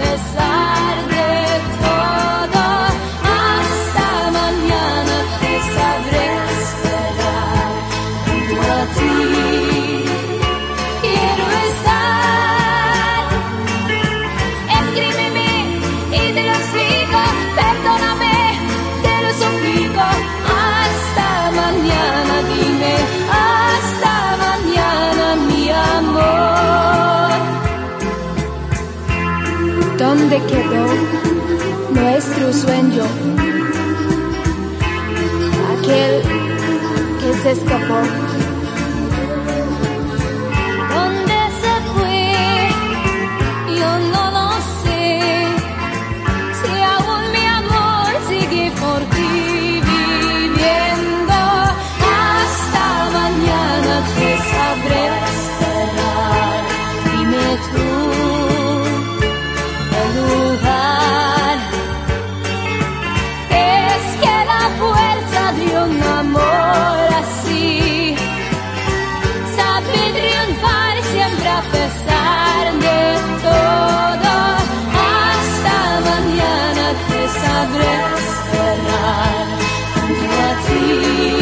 pesar ¿dónde quedó nuestro sueño? Aquel que se escapó. amor así. Sabe triunfar siempre a pesar de todo. Hasta mañana te sabré esperar junto a ti.